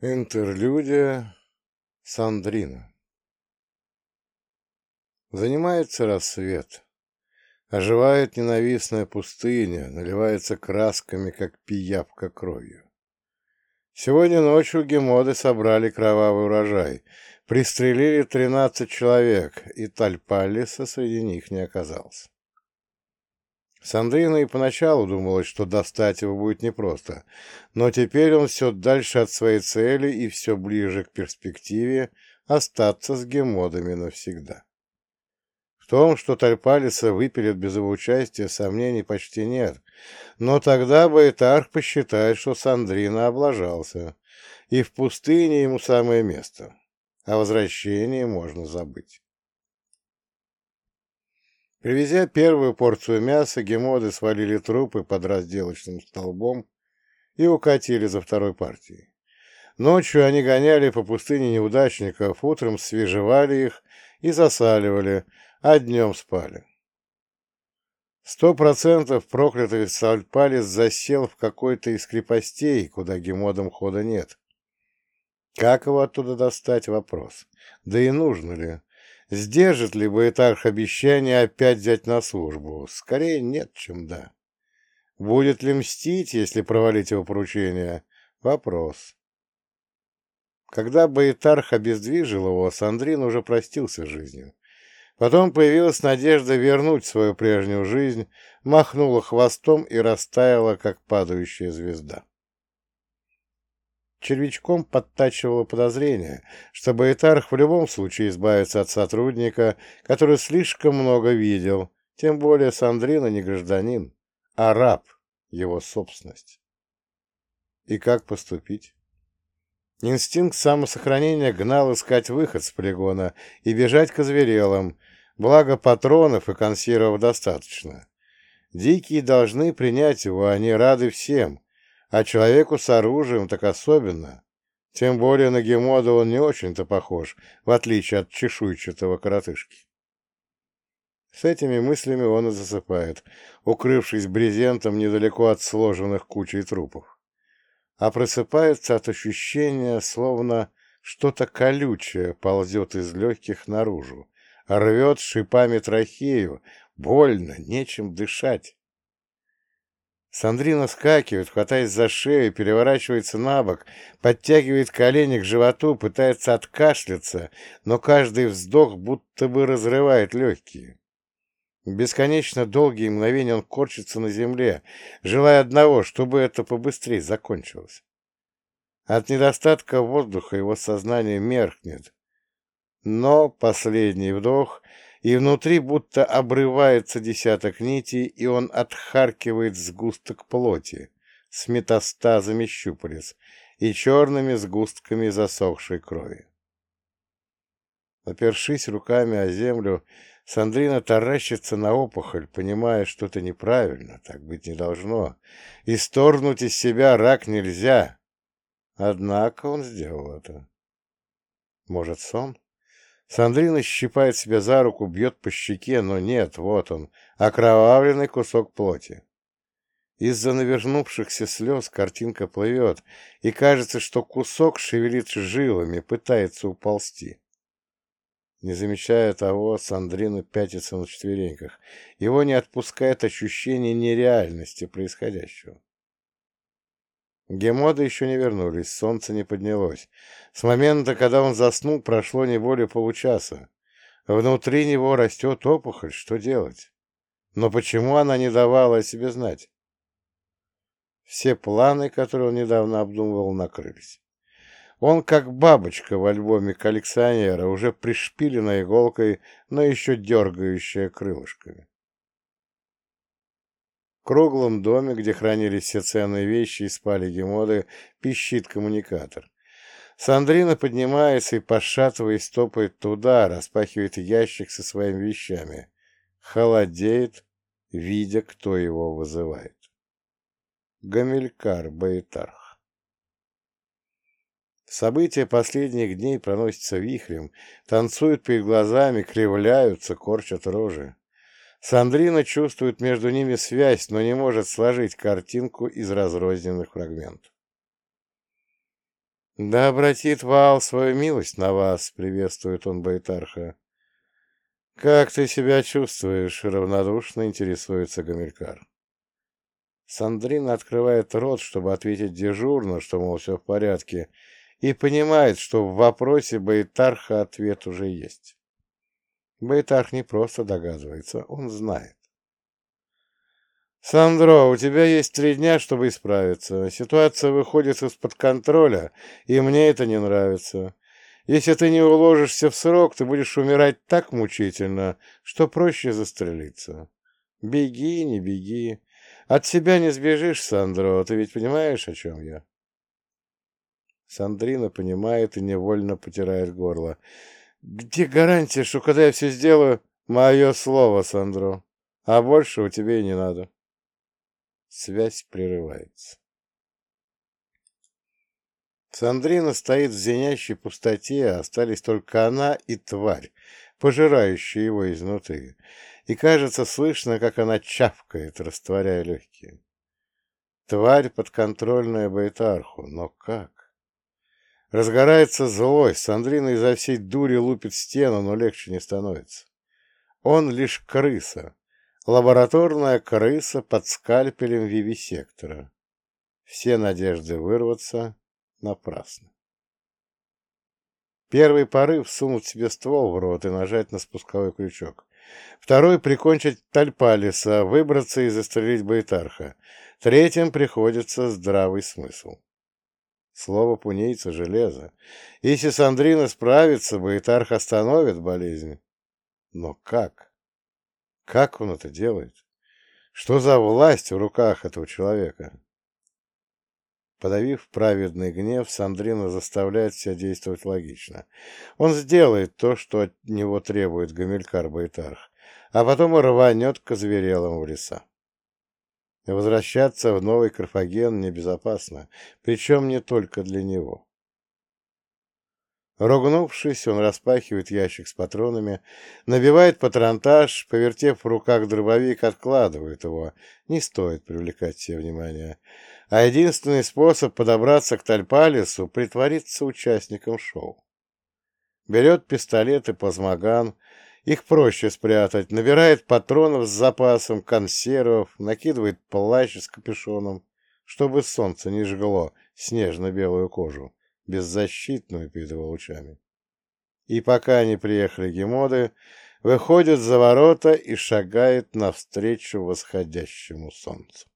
Интерлюдия Сандрина Занимается рассвет. Оживает ненавистная пустыня, наливается красками, как пиявка кровью. Сегодня ночью гемоды собрали кровавый урожай, пристрелили тринадцать человек, и Тальпалиса среди них не оказался. Сандрина и поначалу думалось, что достать его будет непросто, но теперь он все дальше от своей цели и все ближе к перспективе остаться с гемодами навсегда. В том, что Тальпалиса выпилят без его участия, сомнений почти нет, но тогда Баэтарх посчитает, что Сандрина облажался, и в пустыне ему самое место, о возвращении можно забыть. Привезя первую порцию мяса, гемоды свалили трупы под разделочным столбом и укатили за второй партией. Ночью они гоняли по пустыне неудачников, утром свежевали их и засаливали, а днем спали. Сто процентов проклятый Сальпалис засел в какой-то из крепостей, куда гемодам хода нет. Как его оттуда достать — вопрос. Да и нужно ли? Сдержит ли Баэтарх обещание опять взять на службу? Скорее нет, чем да. Будет ли мстить, если провалить его поручение? Вопрос. Когда Баэтарх обездвижил его, Сандрин уже простился с жизнью. Потом появилась надежда вернуть свою прежнюю жизнь, махнула хвостом и растаяла, как падающая звезда червячком подтачивало подозрение, что Баэтарх в любом случае избавится от сотрудника, который слишком много видел, тем более Сандрина не гражданин, а раб, его собственность. И как поступить? Инстинкт самосохранения гнал искать выход с полигона и бежать к озверелым, благо патронов и консервов достаточно. Дикие должны принять его, они рады всем, а человеку с оружием так особенно. Тем более на Гемода он не очень-то похож, в отличие от чешуйчатого коротышки. С этими мыслями он и засыпает, укрывшись брезентом недалеко от сложенных кучей трупов. А просыпается от ощущения, словно что-то колючее ползет из легких наружу, рвет шипами трахею, больно, нечем дышать. Сандрина скакивает, хватаясь за шею, переворачивается на бок, подтягивает колени к животу, пытается откашляться, но каждый вздох будто бы разрывает легкие. Бесконечно долгие мгновения он корчится на земле, желая одного, чтобы это побыстрее закончилось. От недостатка воздуха его сознание меркнет. Но последний вдох и внутри будто обрывается десяток нитей, и он отхаркивает сгусток плоти с метастазами щупалец и черными сгустками засохшей крови. Опершись руками о землю, Сандрина таращится на опухоль, понимая, что это неправильно, так быть не должно, и сторнуть из себя рак нельзя. Однако он сделал это. Может, сон? Сандрина щипает себя за руку, бьет по щеке, но нет, вот он, окровавленный кусок плоти. Из-за навернувшихся слез картинка плывет, и кажется, что кусок шевелит жилами, пытается уползти. Не замечая того, Сандрина пятится на четвереньках. Его не отпускает ощущение нереальности происходящего. Гемоды еще не вернулись, солнце не поднялось. С момента, когда он заснул, прошло не более получаса. Внутри него растет опухоль, что делать? Но почему она не давала о себе знать? Все планы, которые он недавно обдумывал, накрылись. Он как бабочка в альбоме коллекционера, уже пришпилена иголкой, но еще дергающая крылышками. В круглом доме, где хранились все ценные вещи и спали гемоды, пищит коммуникатор. Сандрина поднимается и, пошатываясь, топает туда, распахивает ящик со своими вещами. Холодеет, видя, кто его вызывает. Гамилькар Баэтарх События последних дней проносятся вихрем, танцуют перед глазами, кривляются, корчат рожи. Сандрина чувствует между ними связь, но не может сложить картинку из разрозненных фрагментов. «Да обратит Вал свою милость на вас», — приветствует он Байтарха. «Как ты себя чувствуешь?» — равнодушно интересуется Гамилькар. Сандрина открывает рот, чтобы ответить дежурно, что, мол, все в порядке, и понимает, что в вопросе Байтарха ответ уже есть. Байтарх не просто догадывается, он знает. «Сандро, у тебя есть три дня, чтобы исправиться. Ситуация выходит из-под контроля, и мне это не нравится. Если ты не уложишься в срок, ты будешь умирать так мучительно, что проще застрелиться. Беги, не беги. От себя не сбежишь, Сандро, ты ведь понимаешь, о чем я?» Сандрина понимает и невольно потирает горло. «Где гарантия, что когда я все сделаю...» «Мое слово, Сандро, а больше у тебя и не надо». Связь прерывается. Сандрина стоит в звенящей пустоте, остались только она и тварь, пожирающая его изнутри, и, кажется, слышно, как она чавкает, растворяя легкие. Тварь подконтрольная Байтарху, но как? Разгорается злость, Сандрина изо всей дури лупит стену, но легче не становится. Он лишь крыса, Лабораторная крыса под скальпелем вивисектора. Все надежды вырваться напрасны. Первый порыв — сунуть себе ствол в рот и нажать на спусковой крючок. Второй — прикончить Тальпалиса, выбраться и застрелить Байтарха. Третьим приходится здравый смысл. Слово пунейца — железо. Если Сандрина справится, Байтарх остановит болезнь. Но как? Как он это делает? Что за власть в руках этого человека? Подавив праведный гнев, Сандрина заставляет себя действовать логично. Он сделает то, что от него требует Гамилькар Байтарх, а потом рванет к озверелым в леса. Возвращаться в новый Карфаген небезопасно, причем не только для него. Ругнувшись, он распахивает ящик с патронами, набивает патронтаж, повертев в руках дробовик, откладывает его. Не стоит привлекать все внимание. А единственный способ подобраться к Тальпалису — притвориться участником шоу. Берет пистолет и плазмоган, их проще спрятать, набирает патронов с запасом, консервов, накидывает плащ с капюшоном, чтобы солнце не жгло снежно-белую кожу беззащитную перед его лучами. И пока не приехали гемоды, выходит за ворота и шагает навстречу восходящему солнцу.